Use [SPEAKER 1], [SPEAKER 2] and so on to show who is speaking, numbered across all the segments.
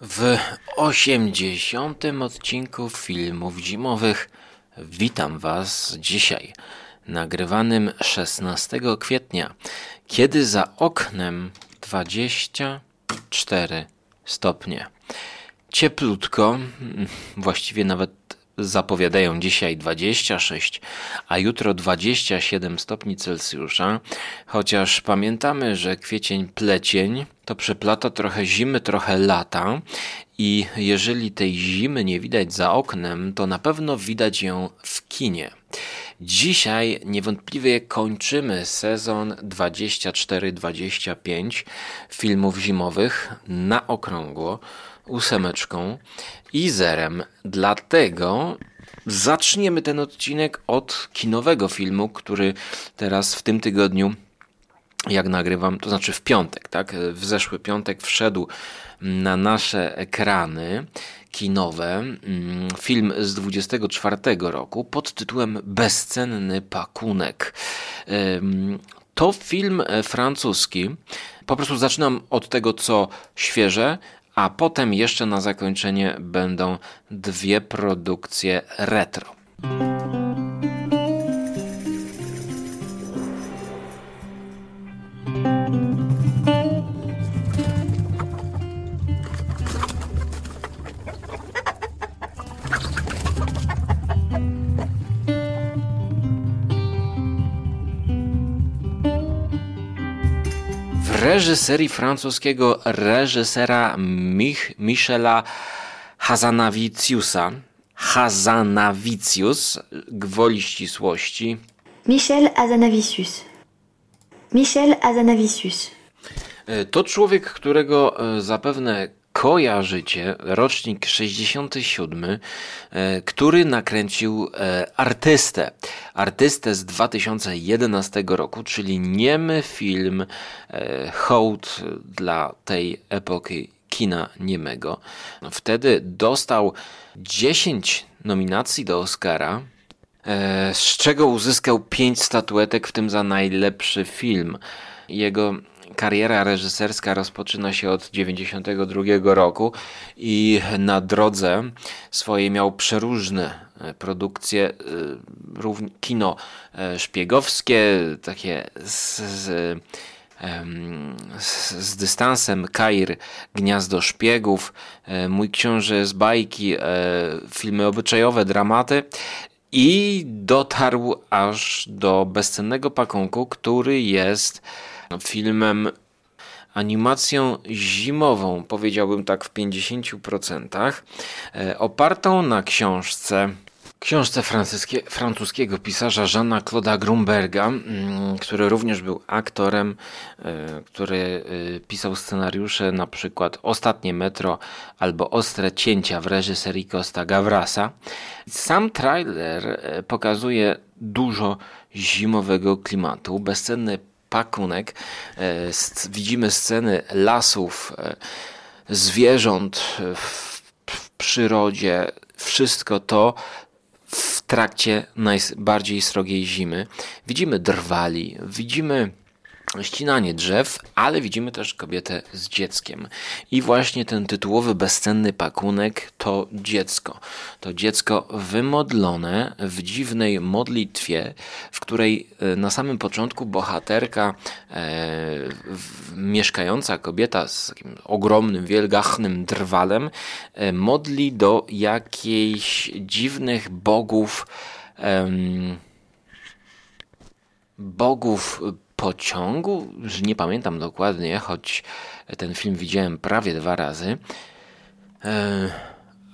[SPEAKER 1] W 80. odcinku filmów zimowych witam Was dzisiaj, nagrywanym 16 kwietnia, kiedy za oknem 24 stopnie. Cieplutko, właściwie nawet zapowiadają dzisiaj 26, a jutro 27 stopni Celsjusza, chociaż pamiętamy, że kwiecień plecień to przeplata trochę zimy, trochę lata. I jeżeli tej zimy nie widać za oknem, to na pewno widać ją w kinie. Dzisiaj niewątpliwie kończymy sezon 24-25 filmów zimowych na okrągło ósemeczką i zerem. Dlatego zaczniemy ten odcinek od kinowego filmu, który teraz w tym tygodniu jak nagrywam, to znaczy w piątek, tak? W zeszły piątek wszedł na nasze ekrany kinowe mm, film z 24 roku pod tytułem Bezcenny pakunek. To film francuski. Po prostu zaczynam od tego, co świeże, a potem jeszcze na zakończenie będą dwie produkcje retro. Reżyserii francuskiego reżysera Mich Michela Hazanaviciusa. Hazanavicius, gwoli ścisłości.
[SPEAKER 2] Michel Hazanavicius. Michel Hazanavicius.
[SPEAKER 1] E, to człowiek, którego e, zapewne kojarzycie, rocznik 67, e, który nakręcił e, artystę. Artystę z 2011 roku, czyli niemy film e, hołd dla tej epoki kina niemego. Wtedy dostał 10 nominacji do Oscara, z czego uzyskał 5 statuetek, w tym za najlepszy film. Jego kariera reżyserska rozpoczyna się od 92 roku i na drodze swojej miał przeróżne e, produkcje, e, kino e, szpiegowskie, takie z, z z, z, dystansem Kair, Gniazdo Szpiegów, Mój Książę z bajki, filmy obyczajowe, dramaty i dotarł aż do bezcennego pakunku, który jest filmem animacją zimową, powiedziałbym tak w 50%, e, opartą na książce książce francuskiego pisarza Jeana Claude'a Grunberga, mm, który również był aktorem, e, który e, pisał scenariusze na przykład Ostatnie Metro albo Ostre Cięcia w reżyserii Costa Gavrasa. Sam trailer pokazuje dużo zimowego klimatu, bezcenny pakunek. E, widzimy sceny lasów, e, zwierząt w, w przyrodzie, wszystko to w trakcie najbardziej srogiej zimy. Widzimy drwali, widzimy ścinanie drzew, ale widzimy też kobietę z dzieckiem. I właśnie ten tytułowy bezcenny pakunek to dziecko. To dziecko wymodlone w dziwnej modlitwie, w której e, na samym początku bohaterka, e, mieszkająca kobieta z takim ogromnym, wielgachnym drwalem, e, modli do jakichś dziwnych bogów. E, bogów pociągu, już nie pamiętam dokładnie, choć ten film widziałem prawie dwa razy, e,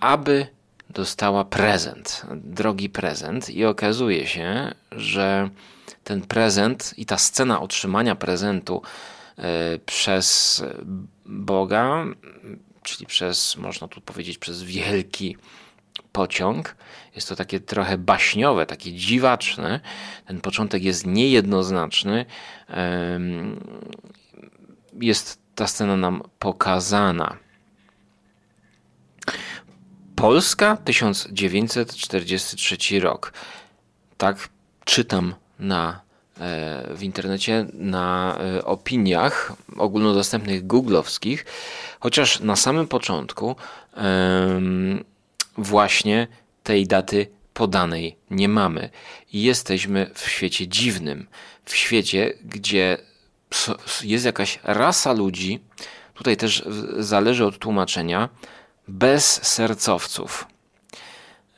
[SPEAKER 1] aby dostała prezent, drogi prezent, i okazuje się, że ten prezent i ta scena otrzymania prezentu e, przez Boga, czyli przez, można tu powiedzieć, przez wielki pociąg. Jest to takie trochę baśniowe, takie dziwaczne. Ten początek jest niejednoznaczny. Jest ta scena nam pokazana. Polska 1943 rok. Tak czytam na w internecie na opiniach ogólnodostępnych googlowskich, chociaż na samym początku właśnie tej daty podanej nie mamy. Jesteśmy w świecie dziwnym, w świecie, gdzie jest jakaś rasa ludzi, tutaj też zależy od tłumaczenia, bez sercowców.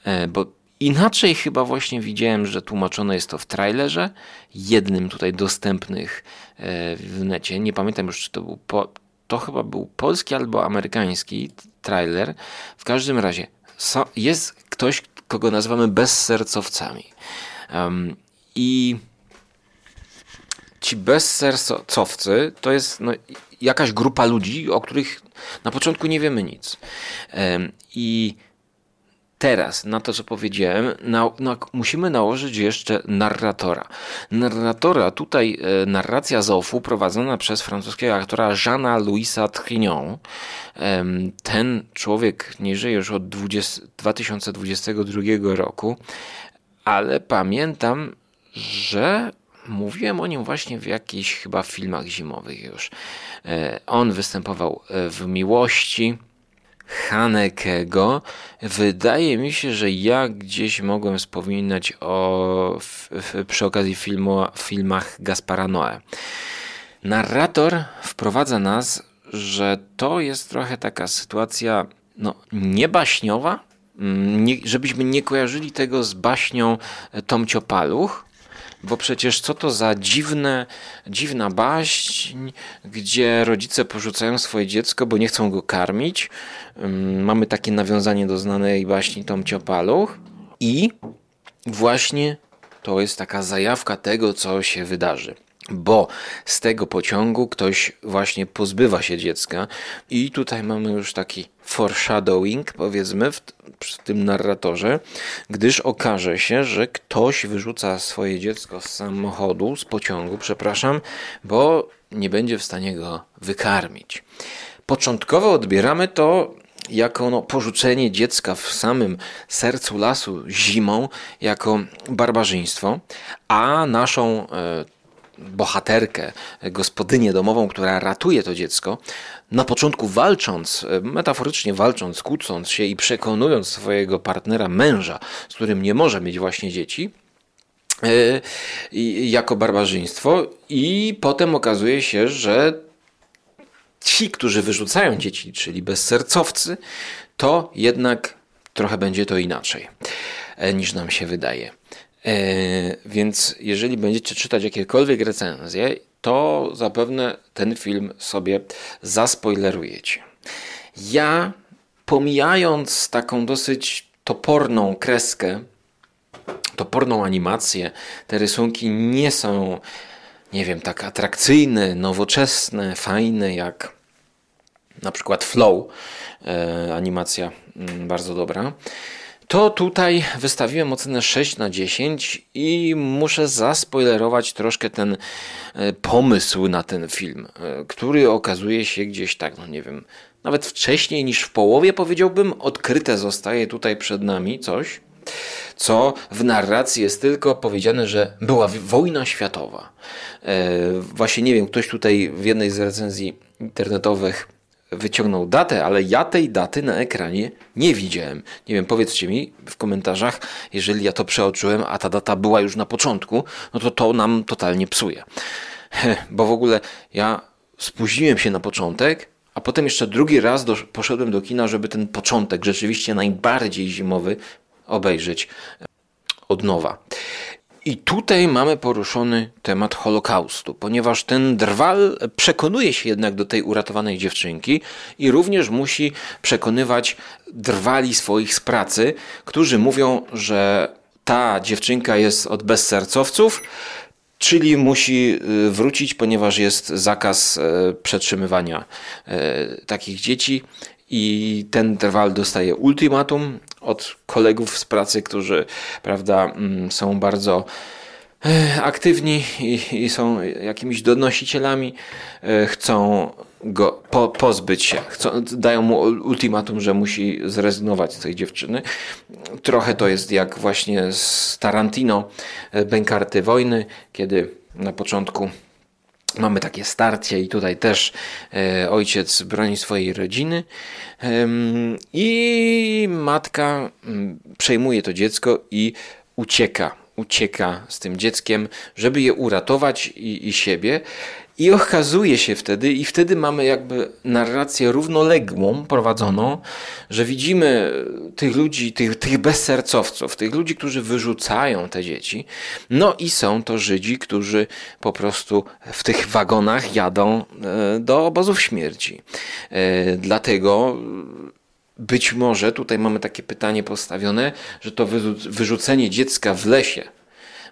[SPEAKER 1] E, bo inaczej chyba właśnie widziałem, że tłumaczone jest to w trailerze, jednym tutaj dostępnych e, w necie. Nie pamiętam już, czy to był. Po, to chyba był polski albo amerykański trailer. W każdym razie jest ktoś, kogo nazywamy bezsercowcami. Um, I ci bezsercowcy to jest no, jakaś grupa ludzi, o których na początku nie wiemy nic. Um, I teraz na to, co powiedziałem, na, na, musimy nałożyć jeszcze narratora. Narratora, tutaj e, narracja Zofu prowadzona przez francuskiego aktora Jeana Louisa Trignon. E, ten człowiek nie żyje już od 20, 2022 roku, ale pamiętam, że mówiłem o nim właśnie w jakichś chyba filmach zimowych już. E, on występował e, w Miłości, Hanekego. Wydaje mi się, że ja gdzieś mogłem wspominać o w, w, przy okazji filmu, filmach Gaspara Noe. Narrator wprowadza nas, że to jest trochę taka sytuacja no, niebaśniowa, mm, nie, żebyśmy nie kojarzyli tego z baśnią Tomcio Paluch, bo przecież co to za dziwne, dziwna baśń, gdzie rodzice porzucają swoje dziecko, bo nie chcą go karmić. Mamy takie nawiązanie do znanej baśni Tom Ciopaluch i właśnie to jest taka zajawka tego, co się wydarzy bo z tego pociągu ktoś właśnie pozbywa się dziecka i tutaj mamy już taki foreshadowing, powiedzmy, w, w tym narratorze, gdyż okaże się, że ktoś wyrzuca swoje dziecko z samochodu, z pociągu, przepraszam, bo nie będzie w stanie go wykarmić. Początkowo odbieramy to jako no, porzucenie dziecka w samym sercu lasu zimą, jako barbarzyństwo, a naszą e, bohaterkę, gospodynię domową, która ratuje to dziecko, na początku walcząc, metaforycznie walcząc, kłócąc się i przekonując swojego partnera, męża, z którym nie może mieć właśnie dzieci, e, jako barbarzyństwo, i potem okazuje się, że ci, którzy wyrzucają dzieci, czyli bezsercowcy, to jednak trochę będzie to inaczej e, niż nam się wydaje. E, więc jeżeli będziecie czytać jakiekolwiek recenzje, to zapewne ten film sobie zaspoilerujecie. Ja, pomijając taką dosyć toporną kreskę, toporną animację, te rysunki nie są, nie wiem, tak atrakcyjne, nowoczesne, fajne jak na przykład Flow, e, animacja mm, bardzo dobra to tutaj wystawiłem ocenę 6 na 10 i muszę zaspoilerować troszkę ten e, pomysł na ten film, e, który okazuje się gdzieś tak, no nie wiem, nawet wcześniej niż w połowie powiedziałbym, odkryte zostaje tutaj przed nami coś, co w narracji jest tylko powiedziane, że była wojna światowa. E, właśnie nie wiem, ktoś tutaj w jednej z recenzji internetowych wyciągnął datę, ale ja tej daty na ekranie nie widziałem. Nie wiem, powiedzcie mi w komentarzach, jeżeli ja to przeoczyłem, a ta data była już na początku, no to to nam totalnie psuje. Bo w ogóle ja spóźniłem się na początek, a potem jeszcze drugi raz do, poszedłem do kina, żeby ten początek, rzeczywiście najbardziej zimowy, obejrzeć od nowa. I tutaj mamy poruszony temat Holokaustu, ponieważ ten drwal przekonuje się jednak do tej uratowanej dziewczynki i również musi przekonywać drwali swoich z pracy, którzy mówią, że ta dziewczynka jest od bezsercowców, czyli musi y, wrócić, ponieważ jest zakaz e, przetrzymywania e, takich dzieci i ten drwal dostaje ultimatum od kolegów z pracy, którzy prawda, mm, są bardzo e, aktywni i, i są jakimiś donosicielami, e, chcą go po, pozbyć się. Chcą, dają mu ultimatum, że musi zrezygnować z tej dziewczyny. Trochę to jest jak właśnie z Tarantino, e, Bękarty Wojny, kiedy Na początku mamy takie starcie i tutaj też e, ojciec broni swojej rodziny i matka mm, przejmuje to dziecko i ucieka. Ucieka z tym dzieckiem, żeby je uratować i, i siebie. I okazuje się wtedy, i wtedy mamy jakby narrację równoległą prowadzoną, że widzimy tych ludzi, tych, tych bezsercowców, tych ludzi, którzy wyrzucają te dzieci. No i są to Żydzi, którzy po prostu w tych wagonach jadą e, do obozów śmierci. E, dlatego być może tutaj mamy takie pytanie postawione, że to wyrzucenie dziecka w lesie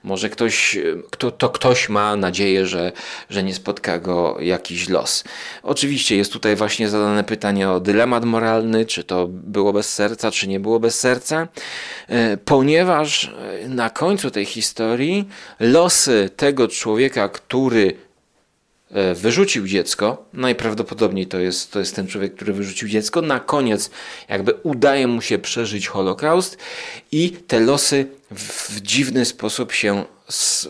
[SPEAKER 1] może ktoś, kto, to ktoś ma nadzieję, że, że nie spotka go jakiś los. Oczywiście jest tutaj właśnie zadane pytanie o dylemat moralny, czy to było bez serca, czy nie było bez serca, e, ponieważ na końcu tej historii losy tego człowieka, który E, wyrzucił dziecko, najprawdopodobniej to jest, to jest ten człowiek, który wyrzucił dziecko, na koniec jakby udaje mu się przeżyć Holokaust i te losy w dziwny sposób się,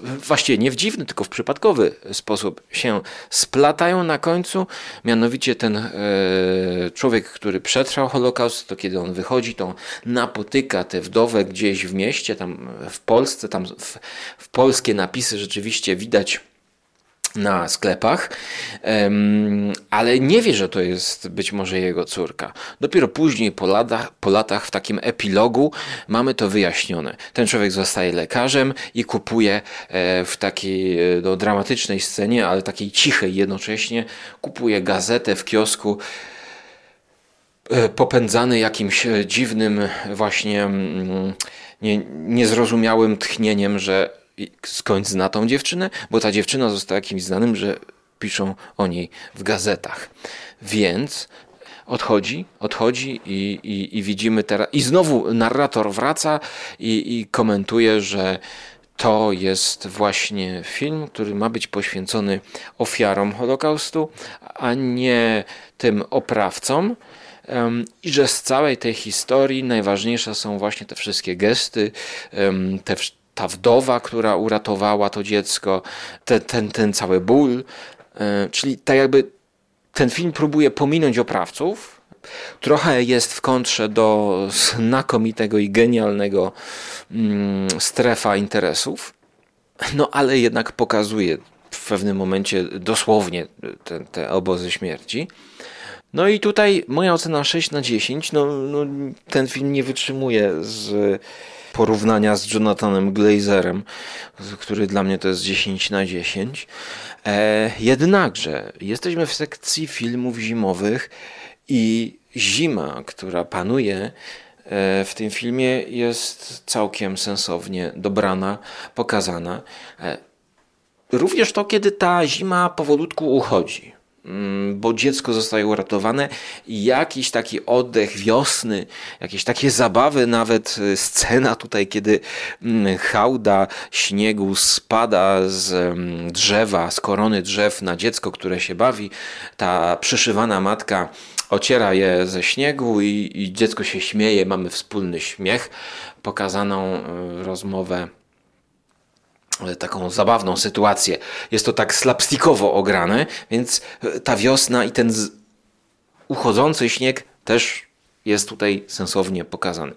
[SPEAKER 1] właściwie nie w dziwny, tylko w przypadkowy sposób się splatają na końcu. Mianowicie ten e, człowiek, który przetrwał Holokaust, to kiedy on wychodzi, to napotyka tę wdowę gdzieś w mieście, tam w Polsce, tam w, w polskie napisy rzeczywiście widać na sklepach, ale nie wie, że to jest być może jego córka. Dopiero później, po latach, po latach, w takim epilogu, mamy to wyjaśnione. Ten człowiek zostaje lekarzem i kupuje e, w takiej no, dramatycznej scenie, ale takiej cichej jednocześnie, kupuje gazetę w kiosku e, popędzany jakimś dziwnym, właśnie mm, nie, niezrozumiałym tchnieniem, że skąd zna tą dziewczynę, bo ta dziewczyna została kimś znanym, że piszą o niej w gazetach. Więc odchodzi, odchodzi i, i, i widzimy teraz. I znowu narrator wraca i, i komentuje, że to jest właśnie film, który ma być poświęcony ofiarom Holokaustu, a nie tym oprawcom. I że z całej tej historii najważniejsze są właśnie te wszystkie gesty, te ta wdowa, która uratowała to dziecko, ten, ten, ten cały ból. E, czyli tak jakby ten film próbuje pominąć oprawców. Trochę jest w kontrze do znakomitego i genialnego mm, strefa interesów, no ale jednak pokazuje w pewnym momencie dosłownie te, te obozy śmierci. No i tutaj moja ocena 6 na 10. No, no, ten film nie wytrzymuje z porównania z Jonathanem Glazerem, który dla mnie to jest 10 na 10. E, jednakże jesteśmy w sekcji filmów zimowych i zima, która panuje e, w tym filmie jest całkiem sensownie dobrana, pokazana. E, również to, kiedy ta zima powolutku uchodzi. Mm, bo dziecko zostaje uratowane i jakiś taki oddech wiosny, jakieś takie zabawy, nawet y, scena tutaj, kiedy mm, hałda śniegu spada z mm, drzewa, z korony drzew na dziecko, które się bawi, ta przyszywana matka ociera je ze śniegu i, i dziecko się śmieje, mamy wspólny śmiech, pokazaną y, rozmowę taką zabawną sytuację. Jest to tak slapstickowo ograne, więc e, ta wiosna i ten uchodzący śnieg też jest tutaj sensownie pokazany.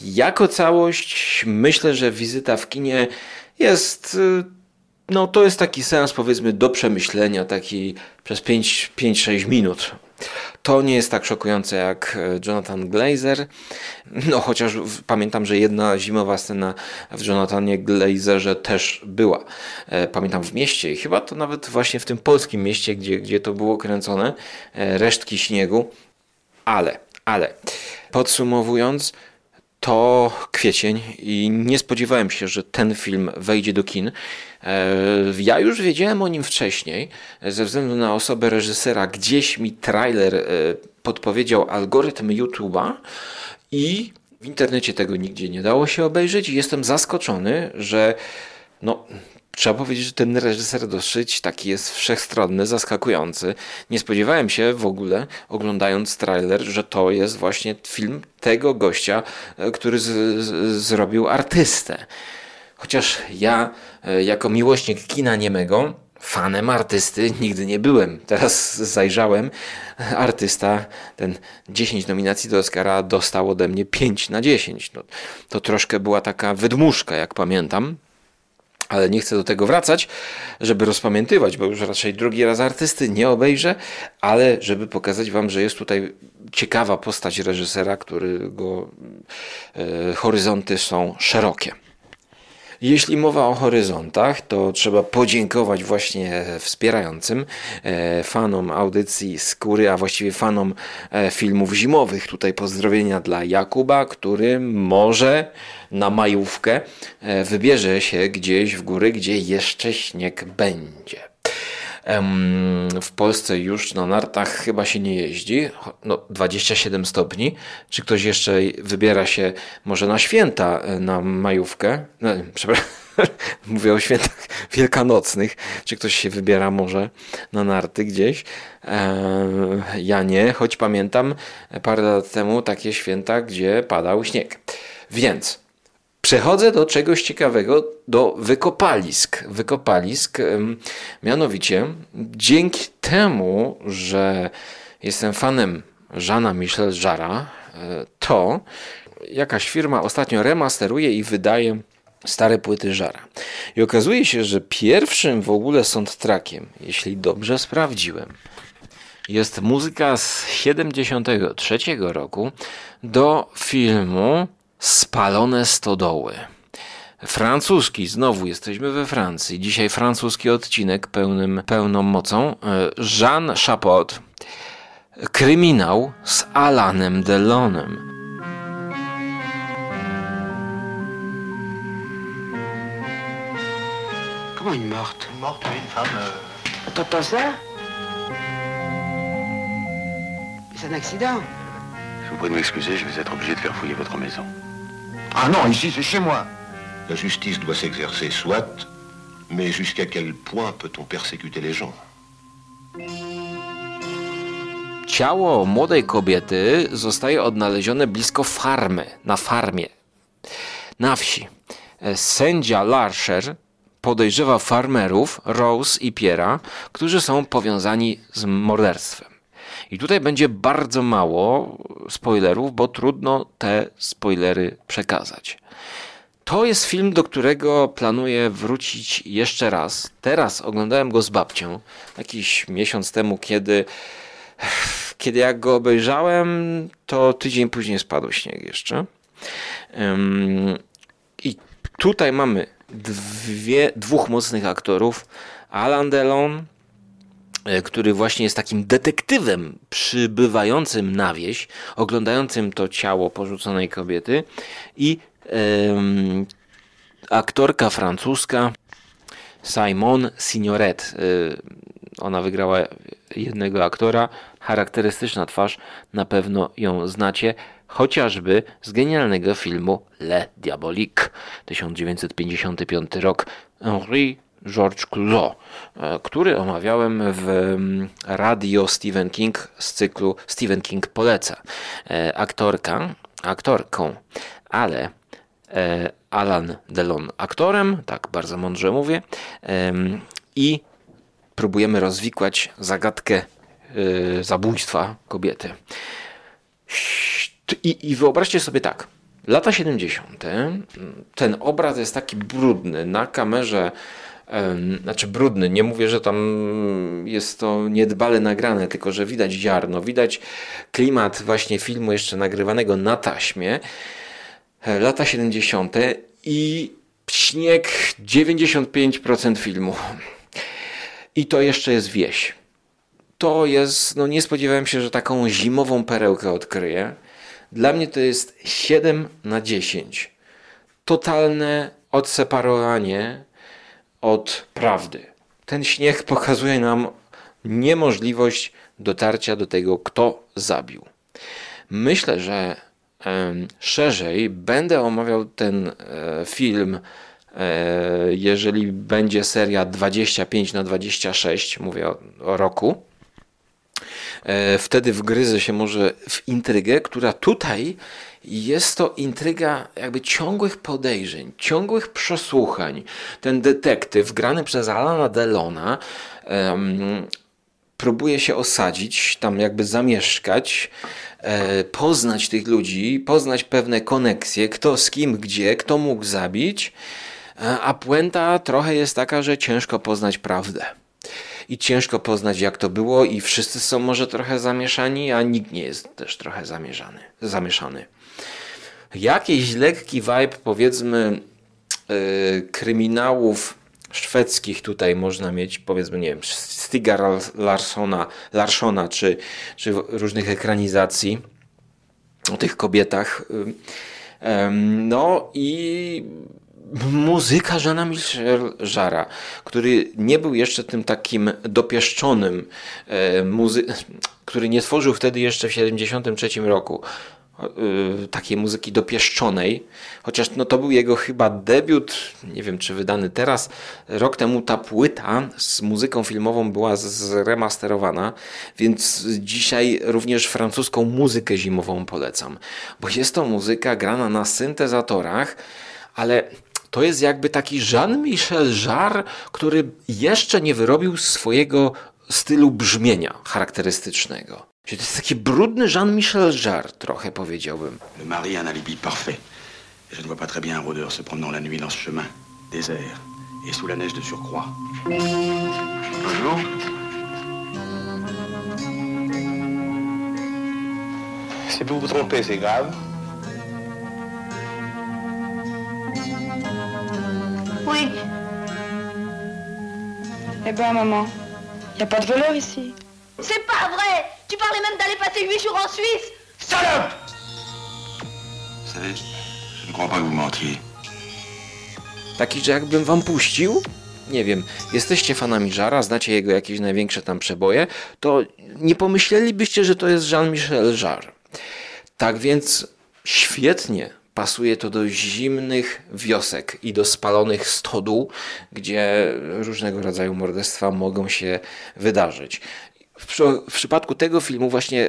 [SPEAKER 1] Jako całość myślę, że wizyta w kinie jest e, no to jest taki sens powiedzmy do przemyślenia, taki przez 5-6 minut. To nie jest tak szokujące jak e, Jonathan Glazer. No chociaż pamiętam, że jedna zimowa scena w Jonathanie Glazerze też była. E, pamiętam w mieście i chyba to nawet właśnie w tym polskim mieście, gdzie, gdzie to było kręcone, e, resztki śniegu. Ale, ale podsumowując, to kwiecień i nie spodziewałem się, że ten film wejdzie do kin. E, ja już wiedziałem o nim wcześniej, ze względu na osobę reżysera. Gdzieś mi trailer e, podpowiedział algorytm YouTube'a i w internecie tego nigdzie nie dało się obejrzeć. Jestem zaskoczony, że no, Trzeba powiedzieć, że ten reżyser dosyć taki jest wszechstronny, zaskakujący. Nie spodziewałem się w ogóle, oglądając trailer, że to jest właśnie film tego gościa, e, który z, z, zrobił artystę. Chociaż ja, e, jako miłośnik kina niemego, fanem artysty nigdy nie byłem. Teraz zajrzałem. Artysta, ten 10 nominacji do Oscara dostał ode mnie 5 na 10. No, to troszkę była taka wydmuszka, jak pamiętam. Ale nie chcę do tego wracać, żeby rozpamiętywać, bo już raczej drugi raz artysty nie obejrzę, ale żeby pokazać Wam, że jest tutaj ciekawa postać reżysera, którego e, horyzonty są szerokie. Jeśli mowa o horyzontach, to trzeba podziękować właśnie wspierającym e, fanom audycji Skóry, a właściwie fanom e, filmów zimowych. Tutaj pozdrowienia dla Jakuba, który może na majówkę e, wybierze się gdzieś w góry, gdzie jeszcze śnieg będzie. W Polsce już na nartach chyba się nie jeździ, no 27 stopni. Czy ktoś jeszcze wybiera się może na święta e, na majówkę? No, przepraszam, mówię o świętach wielkanocnych. Czy ktoś się wybiera może na narty gdzieś? Ja nie, choć pamiętam parę lat temu takie święta, gdzie padał śnieg. Więc Przechodzę do czegoś ciekawego, do wykopalisk. Wykopalisk, mianowicie dzięki temu, że jestem fanem Żana Michel Żara, e, to jakaś firma ostatnio remasteruje i wydaje stare płyty Żara. I okazuje się, że pierwszym w ogóle soundtrackiem, jeśli dobrze sprawdziłem, jest muzyka z 73 roku do filmu Spalone stodoły. Francuski, znowu jesteśmy we Francji. Dzisiaj francuski odcinek pełnym, pełną mocą. E, Jean Chapot. Kryminał z Alanem Delonem.
[SPEAKER 3] Comment une morte
[SPEAKER 4] Une morte, oui, une femme. euh,
[SPEAKER 3] T'entends ça C'est un accident.
[SPEAKER 5] Je vous prie de m'excuser, je vais être obligé de faire fouiller votre maison.
[SPEAKER 4] Ah non, ici c'est chez moi. La justice doit s'exercer, soit, mais jusqu'à quel point peut-on persécuter les gens
[SPEAKER 1] Ciało młodej kobiety zostaje odnalezione blisko farmy, na farmie, na wsi. E, Sędzia Larcher podejrzewa farmerów Rose i Piera, którzy są powiązani z morderstwem. I tutaj będzie bardzo mało spoilerów, bo trudno te spoilery przekazać. To jest film, do którego planuję wrócić jeszcze raz. Teraz oglądałem go z babcią jakiś miesiąc temu, kiedy, kiedy jak go obejrzałem, to tydzień później spadł śnieg jeszcze. I tutaj mamy dwie, dwóch mocnych aktorów. Alan Delon, który właśnie jest takim detektywem przybywającym na wieś, oglądającym to ciało porzuconej kobiety i aktorka francuska Simone Signoret. Y, Ona wygrała jednego aktora. Charakterystyczna twarz, na pewno ją znacie, chociażby z genialnego filmu Le Diabolique 1955 rok Henri Georges Clouzot, e, który omawiałem w mm, radio Stephen King z cyklu Stephen King poleca. E, Aktorka, aktorką, ale e, Alan Delon aktorem, tak bardzo mądrze mówię, i próbujemy rozwikłać zagadkę y, zabójstwa kobiety. I, I wyobraźcie sobie tak. Lata 70. Ten obraz jest taki brudny. Na kamerze, znaczy brudny, nie mówię, że tam jest to niedbale nagrane, tylko że widać ziarno, widać klimat właśnie filmu jeszcze nagrywanego na taśmie. E, Lata 70. i śnieg 95% filmu. I to jeszcze jest wieś. To jest, no nie spodziewałem się, że taką zimową perełkę odkryję. Dla mnie to jest 7 na 10. Totalne odseparowanie od prawdy. Ten śnieg pokazuje nam niemożliwość dotarcia do tego, kto zabił. Myślę, że szerzej będę omawiał ten e, film, e, jeżeli będzie seria 25 na 26, mówię o, o roku. e, wtedy wgryzę się może w intrygę, która tutaj jest to intryga jakby ciągłych podejrzeń, ciągłych przesłuchań. Ten detektyw grany przez Alana Delona um, próbuje się osadzić, tam jakby zamieszkać, e, poznać tych ludzi, poznać pewne koneksje, kto z kim, gdzie, kto mógł zabić, e, a puenta trochę jest taka, że ciężko poznać prawdę. I ciężko poznać, jak to było, i wszyscy są może trochę zamieszani, a nikt nie jest też trochę zamieszany, zamieszany. Jakiś lekki vibe, powiedzmy, yy, kryminałów szwedzkich tutaj można mieć, powiedzmy, nie wiem, Stiga Larssona, Larssona czy, czy różnych ekranizacji o tych kobietach. No i muzyka Żana Michel Żara, który nie był jeszcze tym takim dopieszczonym, e, muzy- który nie tworzył wtedy jeszcze w 1973 roku takiej muzyki dopieszczonej, chociaż no, to był jego chyba debiut, nie wiem czy wydany teraz. Rok temu ta płyta z muzyką filmową była zremasterowana, więc dzisiaj również francuską muzykę zimową polecam, bo jest to muzyka grana na syntezatorach, ale to jest jakby taki Jean-Michel Jarre, który jeszcze nie wyrobił swojego stylu brzmienia charakterystycznego. To jest taki brudny Jean-Michel Jarre, trochę powiedziałbym.
[SPEAKER 5] Le mari a un alibi parfait. Je ne vois pas très bien un rôdeur se promenant la nuit dans ce chemin. Désert. Et sous la neige de surcroît. Bonjour.
[SPEAKER 4] Si vous vous trompez, c'est grave.
[SPEAKER 6] Oui. Eh ben, maman, y a pas de voleur ici.
[SPEAKER 7] C'est pas vrai Tu parlais même d'aller passer huit jours en Suisse
[SPEAKER 5] Salope Vous savez, je ne crois pas que vous mentiez.
[SPEAKER 1] Taki, że jakbym wam puścił, nie wiem, jesteście fanami Żara, znacie jego jakieś największe tam przeboje, to nie pomyślelibyście, że to jest Jean-Michel Jarre. Tak więc świetnie pasuje to do zimnych wiosek i do spalonych stodół, gdzie różnego rodzaju morderstwa mogą się wydarzyć. W, w przypadku tego filmu właśnie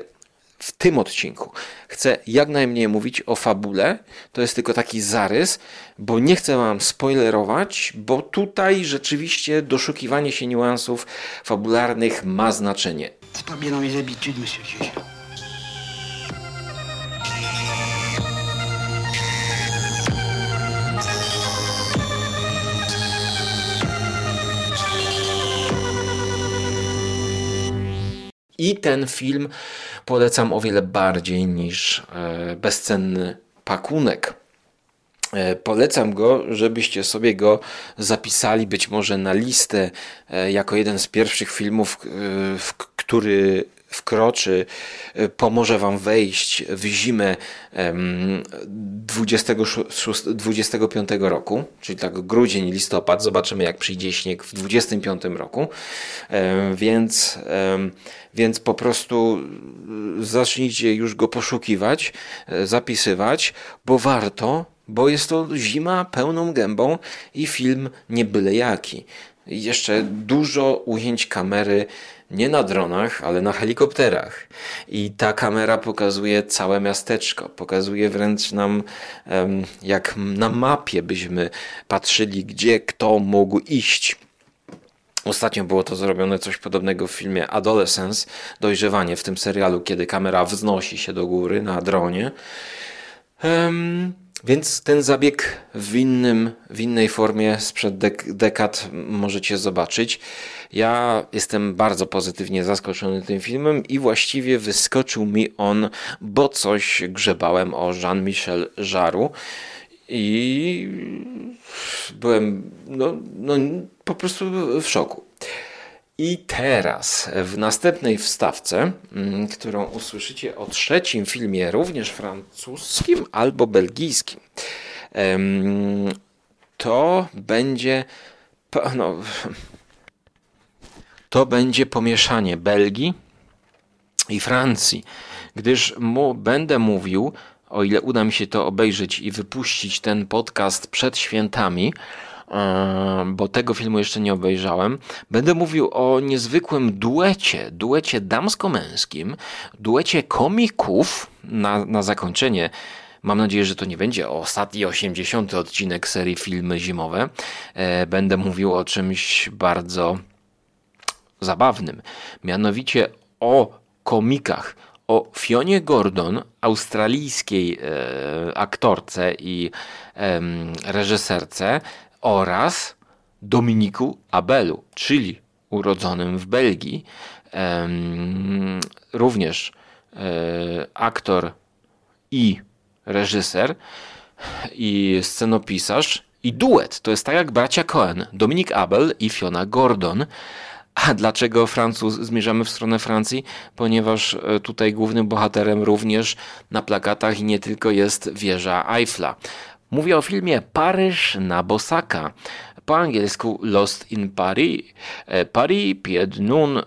[SPEAKER 1] w tym odcinku chcę jak najmniej mówić o fabule. To jest tylko taki zarys, bo nie chcę wam spoilerować, bo tutaj rzeczywiście doszukiwanie się niuansów fabularnych ma znaczenie.
[SPEAKER 3] Monsieur
[SPEAKER 1] I ten film polecam o wiele bardziej niż e, bezcenny pakunek. E, polecam go, żebyście sobie go zapisali być może na listę e, jako jeden z pierwszych filmów, który wkroczy, pomoże Wam wejść w zimę 26, 25 roku, czyli tak grudzień, listopad. Zobaczymy, jak przyjdzie śnieg w 25 roku. Więc, więc po prostu zacznijcie już go poszukiwać, zapisywać, bo warto, bo jest to zima pełną gębą i film nie byle jaki. Jeszcze dużo ujęć kamery nie na dronach, ale na helikopterach. I ta kamera pokazuje całe miasteczko. Pokazuje wręcz nam, jak na mapie byśmy patrzyli, gdzie kto mógł iść. Ostatnio było to zrobione coś podobnego w filmie Adolescence, dojrzewanie w tym serialu, kiedy kamera wznosi się do góry na dronie. Więc ten zabieg w, innym, w innej formie sprzed dek dekad możecie zobaczyć. Ja jestem bardzo pozytywnie zaskoczony tym filmem i właściwie wyskoczył mi on, bo coś grzebałem o Jean-Michel Jarre i byłem no, no, po prostu w szoku. I teraz w następnej wstawce, mm, którą usłyszycie o trzecim filmie, również francuskim albo belgijskim, to będzie. No, to będzie pomieszanie Belgii i Francji, gdyż mu, będę mówił, o ile uda mi się to obejrzeć i wypuścić ten podcast przed świętami, bo tego filmu jeszcze nie obejrzałem. Będę mówił o niezwykłym duecie, duecie damsko-męskim, duecie komików na, na zakończenie. Mam nadzieję, że to nie będzie ostatni 80. odcinek serii Filmy Zimowe. E, będę mówił o czymś bardzo zabawnym, mianowicie o komikach, o Fionie Gordon, australijskiej e, aktorce i e, reżyserce oraz Dominiku Abelu, czyli urodzonym w Belgii, e, również aktor i reżyser i scenopisarz i duet. To jest tak jak bracia Cohen, Dominik Abel i Fiona Gordon. A dlaczego Francuz zmierzamy w stronę Francji? Ponieważ e, tutaj głównym bohaterem również na plakatach i nie tylko jest wieża Eiffla. Mówię o filmie Paryż na Bosaka po angielsku Lost in Paris. E, Paris, Pied Nun, e,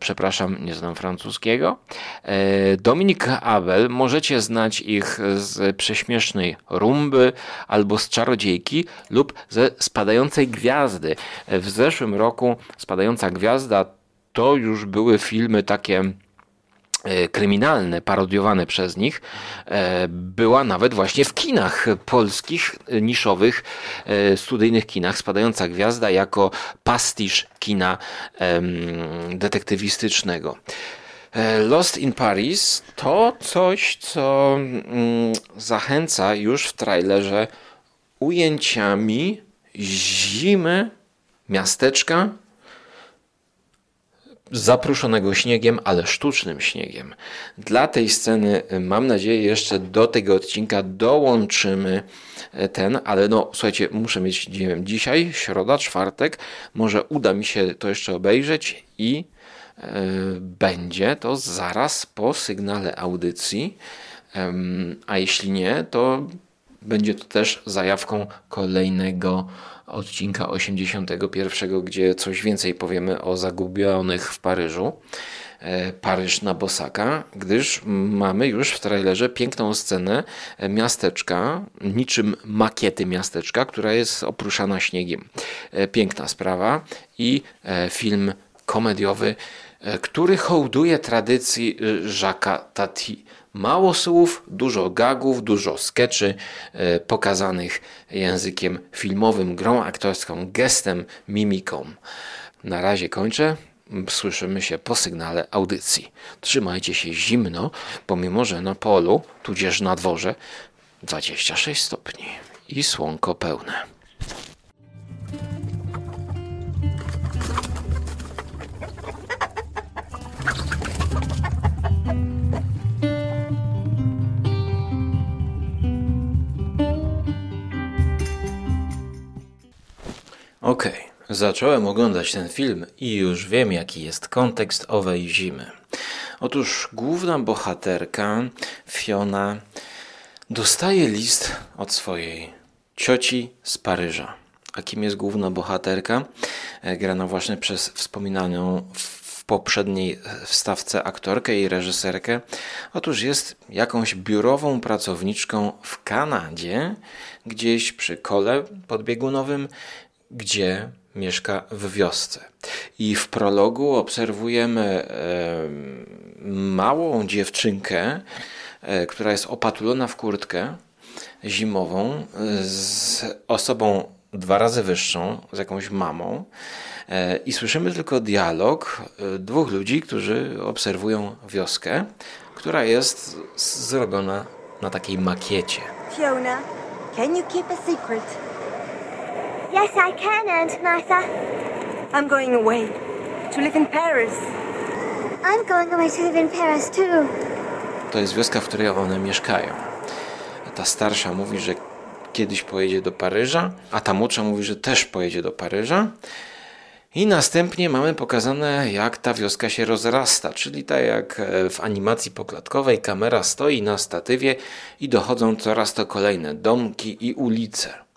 [SPEAKER 1] przepraszam, nie znam francuskiego. E, Dominik Abel, możecie znać ich z prześmiesznej rumby albo z czarodziejki lub ze spadającej gwiazdy. W zeszłym roku spadająca gwiazda to już były filmy takie kryminalne, parodiowane przez nich, e, była nawet właśnie w kinach polskich, e, niszowych, studyjnych kinach. Spadająca Gwiazda jako pastisz kina detektywistycznego. Lost in Paris to coś, co mm, zachęca już w trailerze ujęciami zimy miasteczka zapruszonego śniegiem, ale sztucznym śniegiem. Dla tej sceny y, mam nadzieję jeszcze do tego odcinka dołączymy y, ten, ale no słuchajcie, muszę mieć, nie wiem, dzisiaj, środa, czwartek, może uda mi się to jeszcze obejrzeć i yy, będzie to zaraz po sygnale audycji, yy, a jeśli nie, to będzie to też zajawką kolejnego odcinka 81, gdzie coś więcej powiemy o zagubionych w Paryżu. E, Paryż na Bosaka, gdyż mamy już w trailerze piękną scenę miasteczka, niczym makiety miasteczka, która jest opruszana śniegiem. E, piękna sprawa i e, film komediowy, który hołduje tradycji Jacques'a Tati Mało słów, dużo gagów, dużo skeczy e, pokazanych językiem filmowym, grą aktorską, gestem, mimiką. Na razie kończę. Słyszymy się po sygnale audycji. Trzymajcie się zimno, pomimo że na polu, tudzież na dworze 26 stopni i słonko pełne. Okej, okay. zacząłem oglądać ten film i już wiem, jaki jest kontekst owej zimy. Otóż główna bohaterka, Fiona, dostaje list od swojej cioci z Paryża. A kim jest główna bohaterka? E, grana właśnie przez wspominaną w poprzedniej wstawce aktorkę i reżyserkę. Otóż jest jakąś biurową pracowniczką w Kanadzie, gdzieś przy kole podbiegunowym, gdzie mieszka w wiosce. I w prologu obserwujemy e, małą dziewczynkę, e, która jest opatulona w kurtkę zimową z osobą dwa razy wyższą, z jakąś mamą. E, I słyszymy tylko dialog dwóch ludzi, którzy obserwują wioskę, która jest zrobiona na takiej makiecie.
[SPEAKER 8] Fiona, can you keep a secret?
[SPEAKER 7] Yes, I can, Aunt Martha.
[SPEAKER 8] I'm going away to live in Paris.
[SPEAKER 7] I'm going away to live in Paris too.
[SPEAKER 1] To jest wioska, w której one mieszkają. Ta starsza mówi, że kiedyś pojedzie do Paryża, a ta młodsza mówi, że też pojedzie do Paryża. I następnie mamy pokazane, jak ta wioska się rozrasta, czyli tak jak w animacji poklatkowej kamera stoi na statywie i dochodzą coraz to kolejne domki i ulice.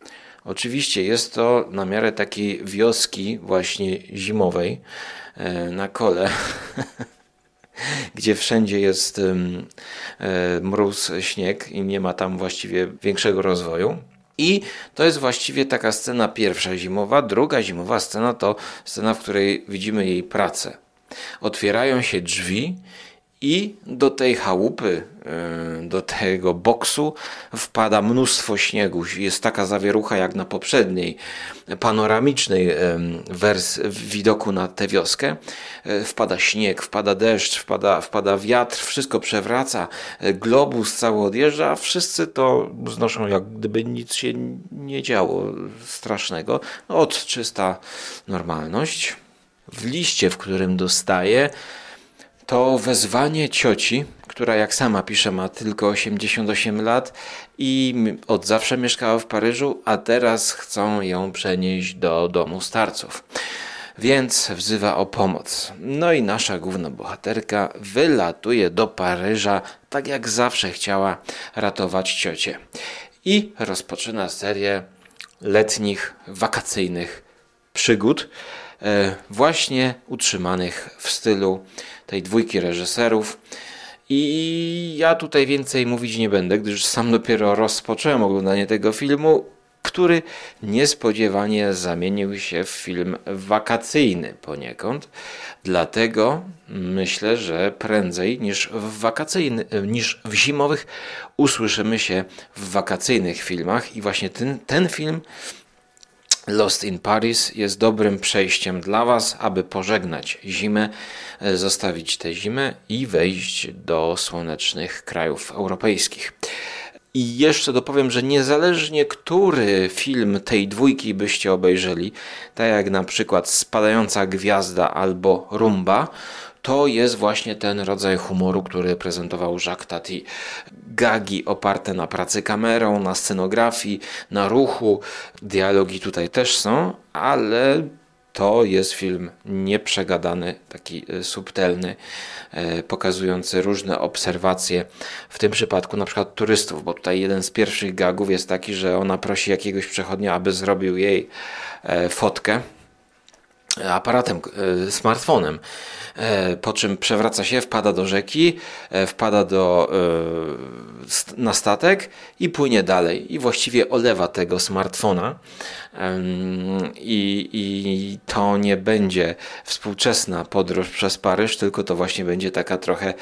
[SPEAKER 1] Oczywiście jest to na miarę takiej wioski właśnie zimowej e, na kole, gdzie wszędzie jest e, mróz, śnieg i nie ma tam właściwie większego rozwoju. I to jest właściwie taka scena pierwsza zimowa. Druga zimowa scena to scena, w której widzimy jej pracę. Otwierają się drzwi i do tej chałupy, e, do tego boksu wpada mnóstwo śniegu. Jest taka zawierucha jak na poprzedniej panoramicznej wers widoku na tę wioskę. E, wpada śnieg, wpada deszcz, wpada, wpada wiatr, wszystko przewraca, e, globus cały odjeżdża, a wszyscy to znoszą jak gdyby nic się nie działo strasznego. Od czysta normalność. W liście, w którym dostaje to wezwanie cioci, która jak sama pisze ma tylko 88 lat i od zawsze mieszkała w Paryżu, a teraz chcą ją przenieść do domu starców. Więc wzywa o pomoc. No i nasza główna bohaterka wylatuje do Paryża, tak jak zawsze chciała ratować ciocię. I rozpoczyna serię letnich, wakacyjnych przygód, właśnie utrzymanych w stylu tej dwójki reżyserów. I ja tutaj więcej mówić nie będę, gdyż sam dopiero rozpocząłem oglądanie tego filmu, który niespodziewanie zamienił się w film wakacyjny poniekąd. Dlatego myślę, że prędzej niż w wakacyjny, niż w zimowych usłyszymy się w wakacyjnych filmach i właśnie ten, ten film Lost in Paris jest dobrym przejściem dla Was, aby pożegnać zimę, e, zostawić tę zimę i wejść do słonecznych krajów europejskich. I jeszcze dopowiem, że niezależnie który film tej dwójki byście obejrzeli, tak jak na przykład Spadająca Gwiazda albo Rumba, to jest właśnie ten rodzaj humoru, który prezentował Jacques Tati. Gagi oparte na pracy kamerą, na scenografii, na ruchu. Dialogi tutaj też są, ale to jest film nieprzegadany, taki e, subtelny, e, pokazujący różne obserwacje, w tym przypadku na przykład turystów, bo tutaj jeden z pierwszych gagów jest taki, że ona prosi jakiegoś przechodnia, aby zrobił jej e, fotkę aparatem, smartfonem. E, po czym przewraca się, wpada do rzeki, e, wpada do, e, na statek i płynie dalej. I właściwie olewa tego smartfona. I, I to nie będzie współczesna podróż przez Paryż, tylko to właśnie będzie taka trochę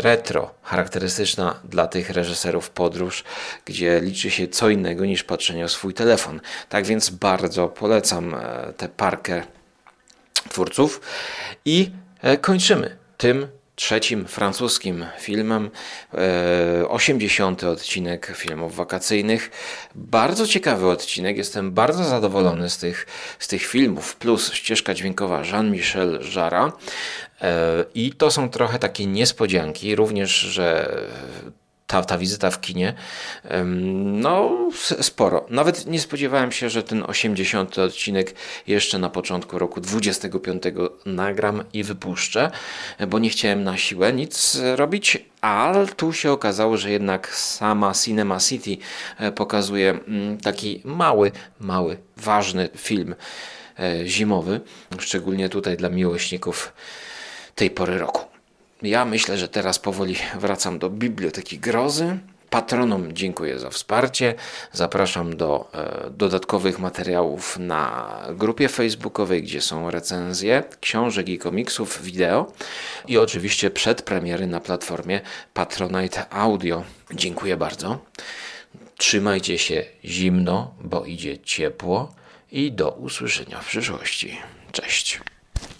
[SPEAKER 1] retro, charakterystyczna dla tych reżyserów podróż, gdzie liczy się co innego niż patrzenie o swój telefon. Tak więc bardzo polecam tę parkę twórców i E, kończymy tym trzecim francuskim filmem, 80. E, odcinek filmów wakacyjnych. Bardzo ciekawy odcinek, jestem bardzo zadowolony z tych, z tych filmów, plus ścieżka dźwiękowa Jean-Michel Jarra. E, I to są trochę takie niespodzianki, również, że ta, ta wizyta w kinie, no sporo. Nawet nie spodziewałem się, że ten 80 odcinek jeszcze na początku roku 25 nagram i wypuszczę, bo nie chciałem na siłę nic robić, ale tu się okazało, że jednak sama Cinema City e, pokazuje taki mały, mały, ważny film e, zimowy, szczególnie tutaj dla miłośników tej pory roku. Ja myślę, że teraz powoli wracam do Biblioteki Grozy. Patronom dziękuję za wsparcie. Zapraszam do e, dodatkowych materiałów na grupie facebookowej, gdzie są recenzje książek i komiksów wideo i oczywiście przedpremiery na platformie Patronite Audio. Dziękuję bardzo. Trzymajcie się zimno, bo idzie ciepło i do usłyszenia w przyszłości. Cześć.